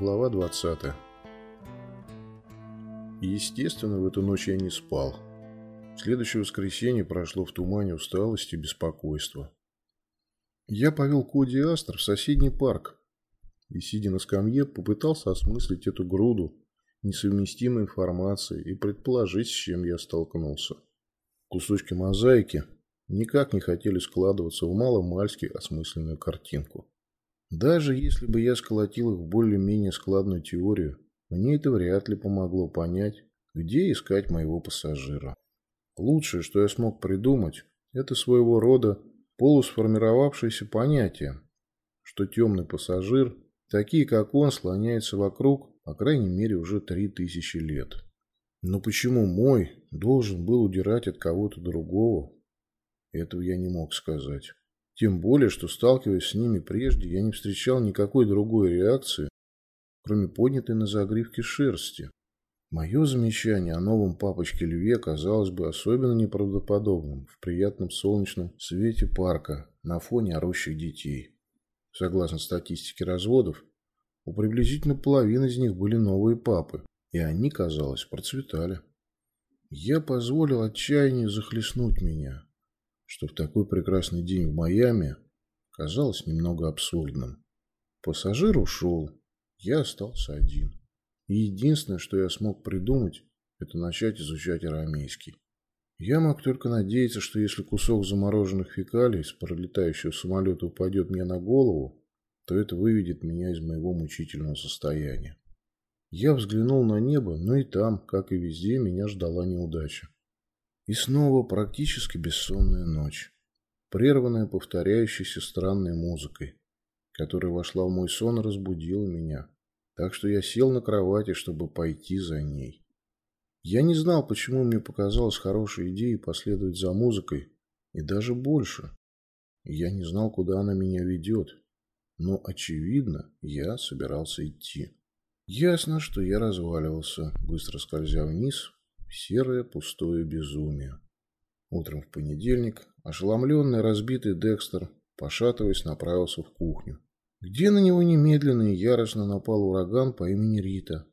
Глава 20. Естественно, в эту ночь я не спал. Следующее воскресенье прошло в тумане усталости и беспокойства. Я повел Коди Астр в соседний парк и, сидя на скамье, попытался осмыслить эту груду несовместимой информации и предположить, с чем я столкнулся. Кусочки мозаики никак не хотели складываться в маломальски осмысленную картинку. Даже если бы я сколотил их в более-менее складную теорию, мне это вряд ли помогло понять, где искать моего пассажира. Лучшее, что я смог придумать, это своего рода полусформировавшееся понятие, что темный пассажир, такие как он, слоняется вокруг, по крайней мере, уже три тысячи лет. Но почему мой должен был удирать от кого-то другого, этого я не мог сказать. Тем более, что сталкиваясь с ними прежде, я не встречал никакой другой реакции, кроме поднятой на загривке шерсти. Мое замечание о новом папочке Льве казалось бы особенно неправдоподобным в приятном солнечном свете парка на фоне орущих детей. Согласно статистике разводов, у приблизительно половины из них были новые папы, и они, казалось, процветали. Я позволил отчаянию захлестнуть меня, что в такой прекрасный день в Майами казалось немного абсурдным. Пассажир ушел, я остался один. И единственное, что я смог придумать, это начать изучать арамейский. Я мог только надеяться, что если кусок замороженных фекалий с пролетающего самолета упадет мне на голову, то это выведет меня из моего мучительного состояния. Я взглянул на небо, но и там, как и везде, меня ждала неудача. И снова практически бессонная ночь, прерванная повторяющейся странной музыкой, которая вошла в мой сон и разбудила меня, так что я сел на кровати, чтобы пойти за ней. Я не знал, почему мне показалась хорошей идеей последовать за музыкой, и даже больше. Я не знал, куда она меня ведет, но, очевидно, я собирался идти. Ясно, что я разваливался, быстро скользя вниз серое пустое безумие. Утром в понедельник ошеломленный разбитый Декстер, пошатываясь, направился в кухню, где на него немедленно и яростно напал ураган по имени Рита,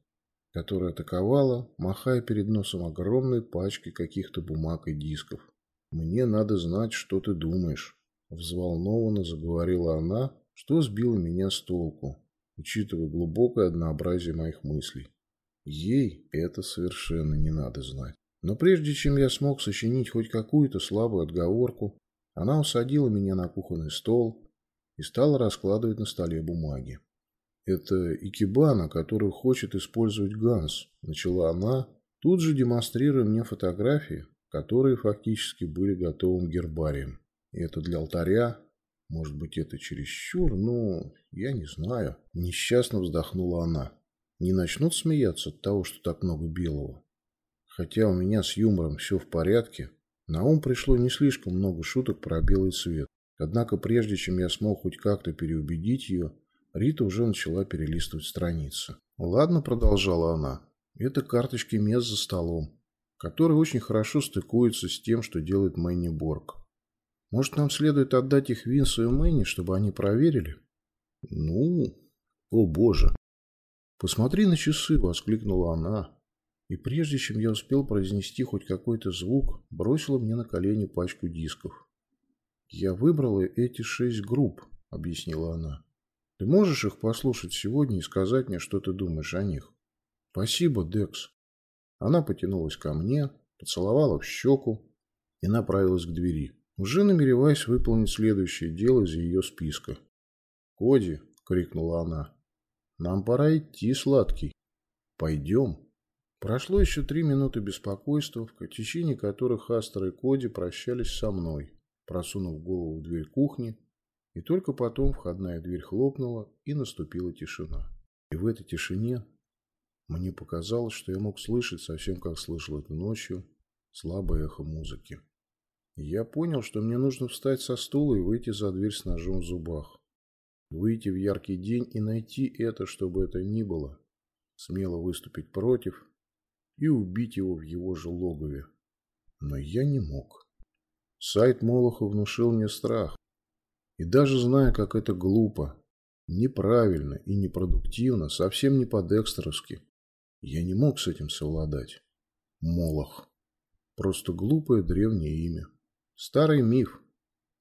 которая атаковала, махая перед носом огромной пачкой каких-то бумаг и дисков. «Мне надо знать, что ты думаешь», – взволнованно заговорила она, что сбило меня с толку, учитывая глубокое однообразие моих мыслей. Ей это совершенно не надо знать. Но прежде чем я смог сочинить хоть какую-то слабую отговорку, она усадила меня на кухонный стол и стала раскладывать на столе бумаги. «Это икебана, которую хочет использовать Ганс», – начала она, тут же демонстрируя мне фотографии, которые фактически были готовым гербарием. Это для алтаря, может быть, это чересчур, но я не знаю. Несчастно вздохнула она не начнут смеяться от того, что так много белого. Хотя у меня с юмором все в порядке, на ум пришло не слишком много шуток про белый цвет. Однако прежде чем я смог хоть как-то переубедить ее, Рита уже начала перелистывать страницы. «Ладно», — продолжала она, — «это карточки мест за столом, которые очень хорошо стыкуются с тем, что делает Мэнни Борг. Может, нам следует отдать их Винсу и Мэнни, чтобы они проверили?» «Ну, о боже, «Посмотри на часы!» – воскликнула она. И прежде чем я успел произнести хоть какой-то звук, бросила мне на колени пачку дисков. «Я выбрала эти шесть групп», – объяснила она. «Ты можешь их послушать сегодня и сказать мне, что ты думаешь о них?» «Спасибо, Декс». Она потянулась ко мне, поцеловала в щеку и направилась к двери, уже намереваясь выполнить следующее дело из ее списка. «Коди!» – крикнула она. Нам пора идти, сладкий. Пойдем. Прошло еще три минуты беспокойства, в течение которых Астер и Коди прощались со мной, просунув голову в дверь кухни, и только потом входная дверь хлопнула, и наступила тишина. И в этой тишине мне показалось, что я мог слышать, совсем как слышал это ночью, слабое эхо музыки. Я понял, что мне нужно встать со стула и выйти за дверь с ножом в зубах. Выйти в яркий день и найти это, чтобы это ни было. Смело выступить против и убить его в его же логове. Но я не мог. Сайт Молоха внушил мне страх. И даже зная, как это глупо, Неправильно и непродуктивно, совсем не по-декстеровски. Я не мог с этим совладать. Молох. Просто глупое древнее имя. Старый миф,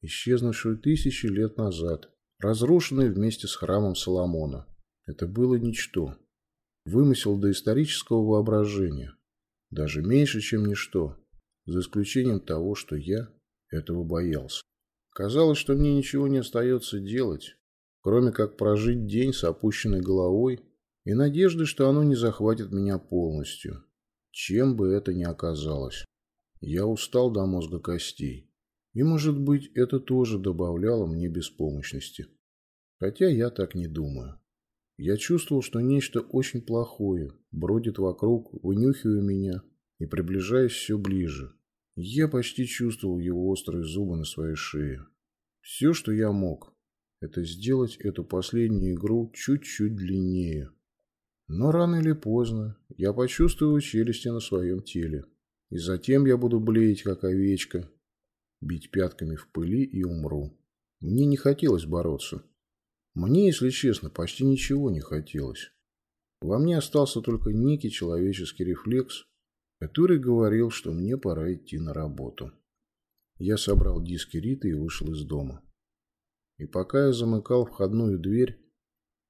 исчезнувший тысячи лет назад, разрушенный вместе с храмом Соломона. Это было ничто. Вымысел доисторического воображения. Даже меньше, чем ничто. За исключением того, что я этого боялся. Казалось, что мне ничего не остается делать, кроме как прожить день с опущенной головой и надежды, что оно не захватит меня полностью, чем бы это ни оказалось. Я устал до мозга костей. И, может быть, это тоже добавляло мне беспомощности. Хотя я так не думаю. Я чувствовал, что нечто очень плохое бродит вокруг, вынюхивая меня и приближаясь все ближе. Я почти чувствовал его острые зубы на своей шее. Все, что я мог, это сделать эту последнюю игру чуть-чуть длиннее. Но рано или поздно я почувствую челюсти на своем теле. И затем я буду блеять, как овечка, бить пятками в пыли и умру. Мне не хотелось бороться. Мне, если честно, почти ничего не хотелось. Во мне остался только некий человеческий рефлекс, который говорил, что мне пора идти на работу. Я собрал диски Риты и вышел из дома. И пока я замыкал входную дверь,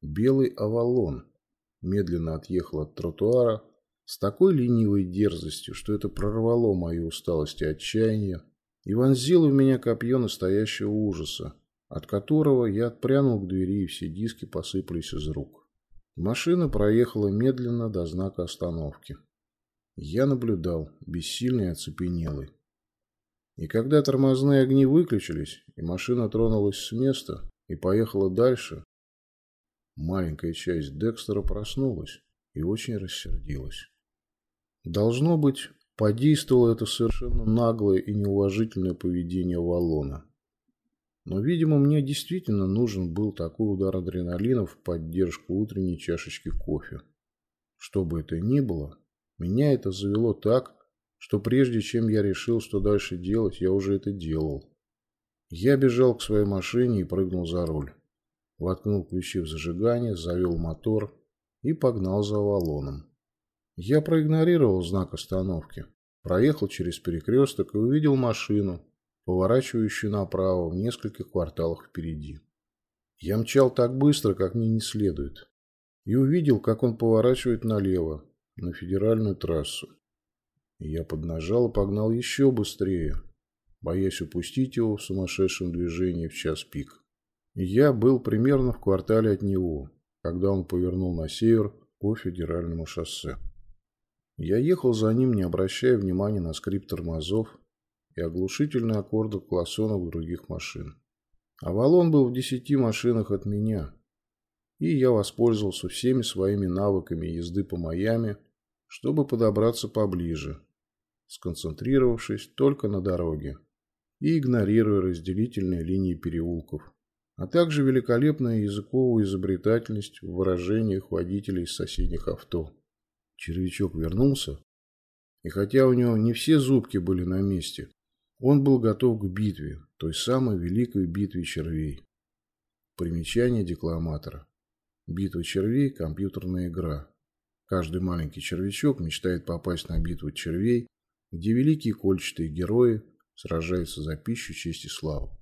белый авалон медленно отъехал от тротуара с такой ленивой дерзостью, что это прорвало мою усталость и отчаяние, и вонзило в меня копье настоящего ужаса, от которого я отпрянул к двери, и все диски посыпались из рук. Машина проехала медленно до знака остановки. Я наблюдал, бессильный и оцепенелый. И когда тормозные огни выключились, и машина тронулась с места и поехала дальше, маленькая часть Декстера проснулась и очень рассердилась. Должно быть, подействовало это совершенно наглое и неуважительное поведение Валона. Но, видимо, мне действительно нужен был такой удар адреналина в поддержку утренней чашечки кофе. Что бы это ни было, меня это завело так, что прежде чем я решил, что дальше делать, я уже это делал. Я бежал к своей машине и прыгнул за руль. Воткнул ключи в зажигание, завел мотор и погнал за Авалоном. Я проигнорировал знак остановки, проехал через перекресток и увидел машину, поворачивающую направо в нескольких кварталах впереди. Я мчал так быстро, как мне не следует, и увидел, как он поворачивает налево, на федеральную трассу. я поднажал и погнал еще быстрее, боясь упустить его в сумасшедшем движении в час пик. Я был примерно в квартале от него, когда он повернул на север по федеральному шоссе. Я ехал за ним, не обращая внимания на скрип тормозов и оглушительные аккорды классонов других машин. Авалон был в десяти машинах от меня, и я воспользовался всеми своими навыками езды по Майами, чтобы подобраться поближе, сконцентрировавшись только на дороге и игнорируя разделительные линии переулков, а также великолепную языковую изобретательность в выражениях водителей соседних авто. Червячок вернулся, и хотя у него не все зубки были на месте, он был готов к битве, той самой великой битве червей. Примечание декламатора. Битва червей – компьютерная игра. Каждый маленький червячок мечтает попасть на битву червей, где великие кольчатые герои сражаются за пищу, честь и славу.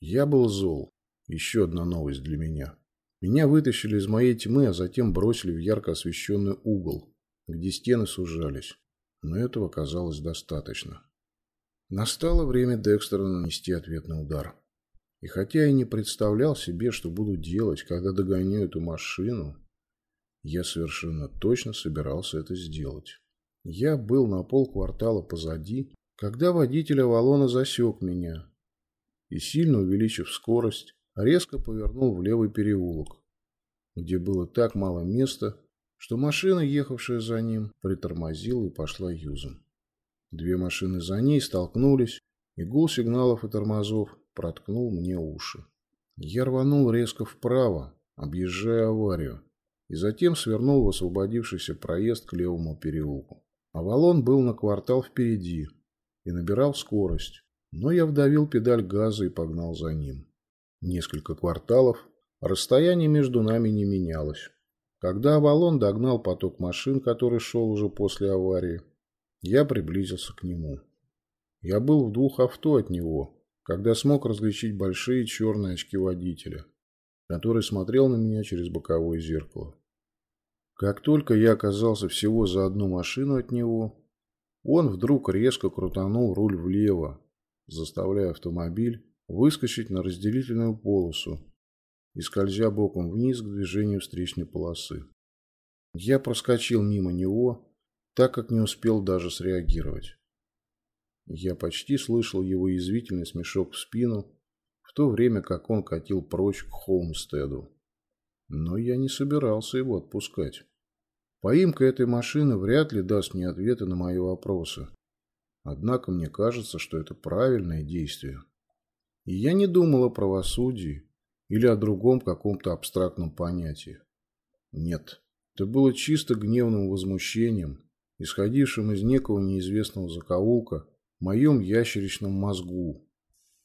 Я был зол. Еще одна новость для меня. Меня вытащили из моей тьмы, а затем бросили в ярко освещенный угол, где стены сужались. Но этого казалось достаточно. Настало время Декстера нанести ответный удар. И хотя я не представлял себе, что буду делать, когда догоню эту машину, я совершенно точно собирался это сделать. Я был на полквартала позади, когда водитель Авалона засек меня и, сильно увеличив скорость, резко повернул в левый переулок, где было так мало места, что машина, ехавшая за ним, притормозила и пошла юзом. Две машины за ней столкнулись, и гул сигналов и тормозов проткнул мне уши. Я рванул резко вправо, объезжая аварию, и затем свернул в освободившийся проезд к левому переулку. Авалон был на квартал впереди и набирал скорость, но я вдавил педаль газа и погнал за ним. Несколько кварталов, расстояние между нами не менялось. Когда Авалон догнал поток машин, который шел уже после аварии, я приблизился к нему. Я был в двух авто от него, когда смог различить большие черные очки водителя, который смотрел на меня через боковое зеркало. Как только я оказался всего за одну машину от него, он вдруг резко крутанул руль влево, заставляя автомобиль выскочить на разделительную полосу и скользя боком вниз к движению встречной полосы. Я проскочил мимо него, так как не успел даже среагировать. Я почти слышал его язвительный смешок в спину, в то время как он катил прочь к Холмстеду. Но я не собирался его отпускать. Поимка этой машины вряд ли даст мне ответы на мои вопросы. Однако мне кажется, что это правильное действие. И я не думал о правосудии или о другом каком-то абстрактном понятии. Нет, это было чисто гневным возмущением, исходившим из некого неизвестного закоулка в моем ящеричном мозгу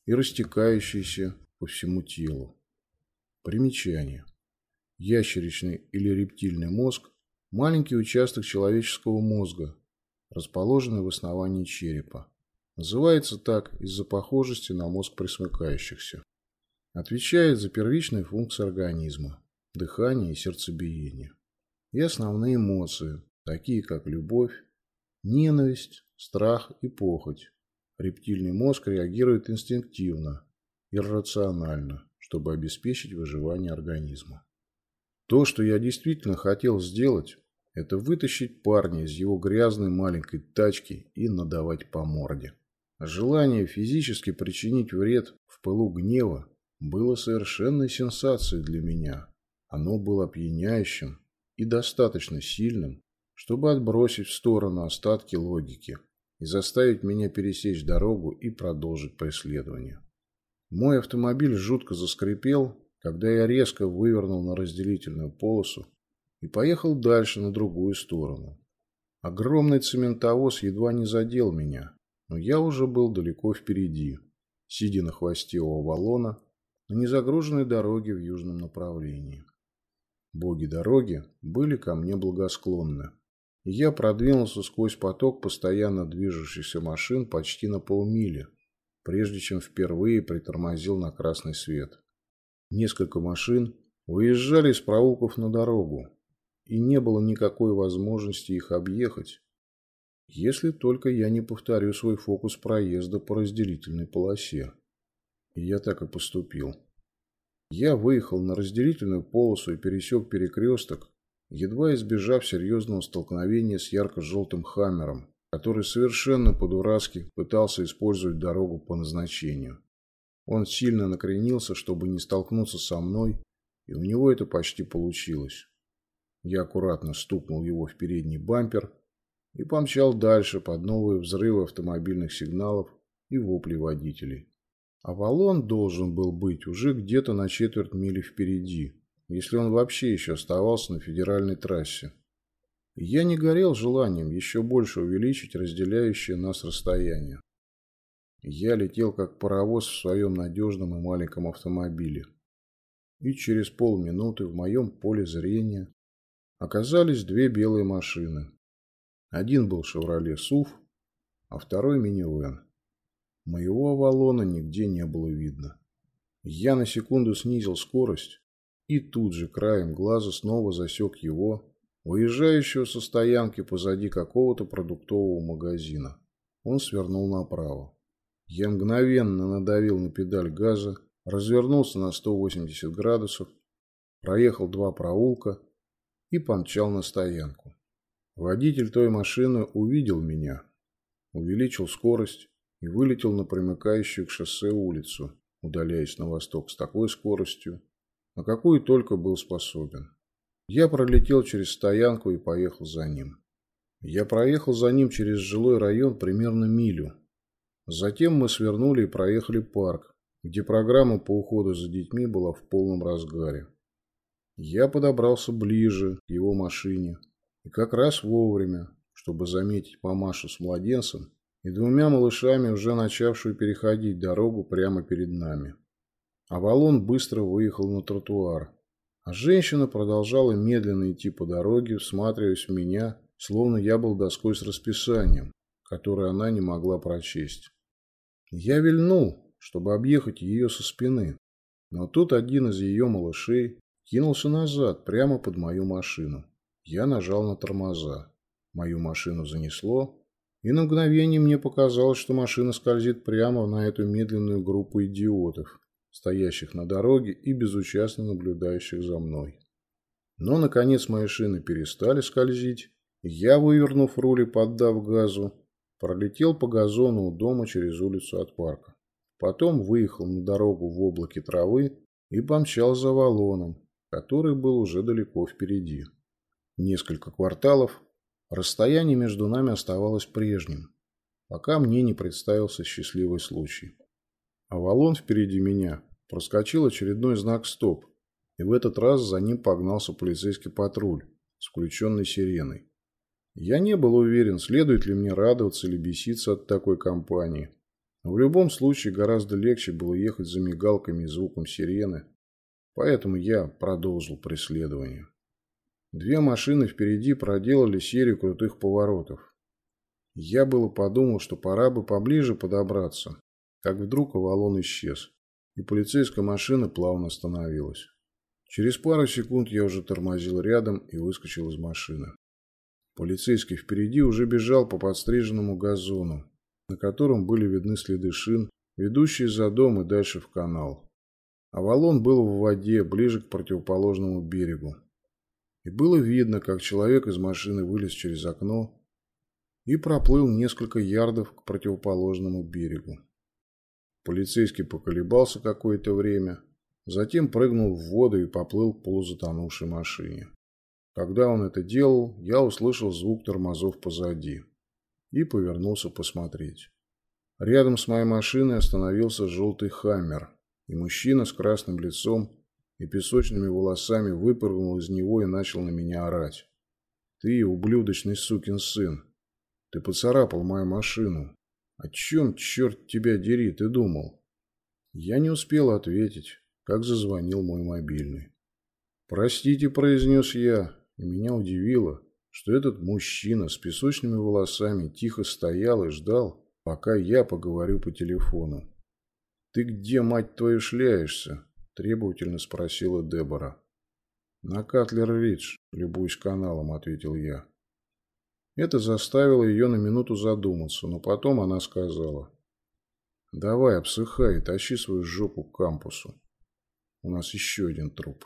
и растекающейся по всему телу. Примечание. Ящеричный или рептильный мозг – маленький участок человеческого мозга, расположенный в основании черепа. Называется так из-за похожести на мозг присмыкающихся. Отвечает за первичные функции организма – дыхание и сердцебиение. И основные эмоции, такие как любовь, ненависть, страх и похоть. Рептильный мозг реагирует инстинктивно, иррационально, чтобы обеспечить выживание организма. То, что я действительно хотел сделать, это вытащить парня из его грязной маленькой тачки и надавать по морде. Желание физически причинить вред в пылу гнева было совершенной сенсацией для меня. Оно было опьяняющим и достаточно сильным, чтобы отбросить в сторону остатки логики и заставить меня пересечь дорогу и продолжить преследование. Мой автомобиль жутко заскрипел, когда я резко вывернул на разделительную полосу и поехал дальше на другую сторону. Огромный цементовоз едва не задел меня, но я уже был далеко впереди, сидя на хвосте у Авалона на незагруженной дороге в южном направлении. Боги дороги были ко мне благосклонны, и я продвинулся сквозь поток постоянно движущихся машин почти на полмили, прежде чем впервые притормозил на красный свет. Несколько машин выезжали из проулков на дорогу, и не было никакой возможности их объехать, если только я не повторю свой фокус проезда по разделительной полосе. И я так и поступил. Я выехал на разделительную полосу и пересек перекресток, едва избежав серьезного столкновения с ярко-желтым хаммером, который совершенно по-дурацки пытался использовать дорогу по назначению. Он сильно накренился, чтобы не столкнуться со мной, и у него это почти получилось. Я аккуратно стукнул его в передний бампер и помчал дальше под новые взрывы автомобильных сигналов и вопли водителей. Авалон должен был быть уже где-то на четверть мили впереди, если он вообще еще оставался на федеральной трассе. я не горел желанием еще больше увеличить разделяющее нас расстояние. Я летел как паровоз в своем надежном и маленьком автомобиле. И через полминуты в моем поле зрения оказались две белые машины. Один был «Шевроле Суф», а второй «Минивэн». Моего Авалона нигде не было видно. Я на секунду снизил скорость и тут же краем глаза снова засек его, выезжающего со стоянки позади какого-то продуктового магазина. Он свернул направо. Я мгновенно надавил на педаль газа, развернулся на 180 градусов, проехал два проулка и помчал на стоянку. Водитель той машины увидел меня, увеличил скорость и вылетел на примыкающую к шоссе улицу, удаляясь на восток с такой скоростью, на какую только был способен. Я пролетел через стоянку и поехал за ним. Я проехал за ним через жилой район примерно милю. Затем мы свернули и проехали парк, где программа по уходу за детьми была в полном разгаре. Я подобрался ближе к его машине и как раз вовремя, чтобы заметить мамашу с младенцем, и двумя малышами, уже начавшую переходить дорогу прямо перед нами. Авалон быстро выехал на тротуар. А женщина продолжала медленно идти по дороге, всматриваясь в меня, словно я был доской с расписанием, которое она не могла прочесть. Я вильнул, чтобы объехать ее со спины, но тут один из ее малышей кинулся назад, прямо под мою машину. Я нажал на тормоза. Мою машину занесло, и на мгновение мне показалось, что машина скользит прямо на эту медленную группу идиотов, стоящих на дороге и безучастно наблюдающих за мной. Но, наконец, мои шины перестали скользить, и я, вывернув руль и поддав газу, пролетел по газону у дома через улицу от парка. Потом выехал на дорогу в облаке травы и помчал за валоном, который был уже далеко впереди. Несколько кварталов, расстояние между нами оставалось прежним, пока мне не представился счастливый случай. Авалон впереди меня проскочил очередной знак «Стоп», и в этот раз за ним погнался полицейский патруль с включенной сиреной. Я не был уверен, следует ли мне радоваться или беситься от такой компании. В любом случае гораздо легче было ехать за мигалками и звуком сирены, поэтому я продолжил преследование. Две машины впереди проделали серию крутых поворотов. Я было подумал, что пора бы поближе подобраться, как вдруг Авалон исчез, и полицейская машина плавно остановилась. Через пару секунд я уже тормозил рядом и выскочил из машины. Полицейский впереди уже бежал по подстриженному газону, на котором были видны следы шин, ведущие за дом и дальше в канал. Авалон был в воде, ближе к противоположному берегу. И было видно, как человек из машины вылез через окно и проплыл несколько ярдов к противоположному берегу. Полицейский поколебался какое-то время, затем прыгнул в воду и поплыл к полузатонувшей машине. Когда он это делал, я услышал звук тормозов позади и повернулся посмотреть. Рядом с моей машиной остановился желтый «Хаммер», и мужчина с красным лицом и песочными волосами выпрыгнул из него и начал на меня орать. «Ты ублюдочный сукин сын! Ты поцарапал мою машину! О чем, черт тебя дери, ты думал?» Я не успел ответить, как зазвонил мой мобильный. «Простите», – произнес я, и меня удивило, что этот мужчина с песочными волосами тихо стоял и ждал, пока я поговорю по телефону. «Ты где, мать твою, шляешься?» – требовательно спросила Дебора. «На Катлер-Ридж, любуюсь каналом», – ответил я. Это заставило ее на минуту задуматься, но потом она сказала. «Давай, обсыхай и тащи свою жопу к кампусу. У нас еще один труп».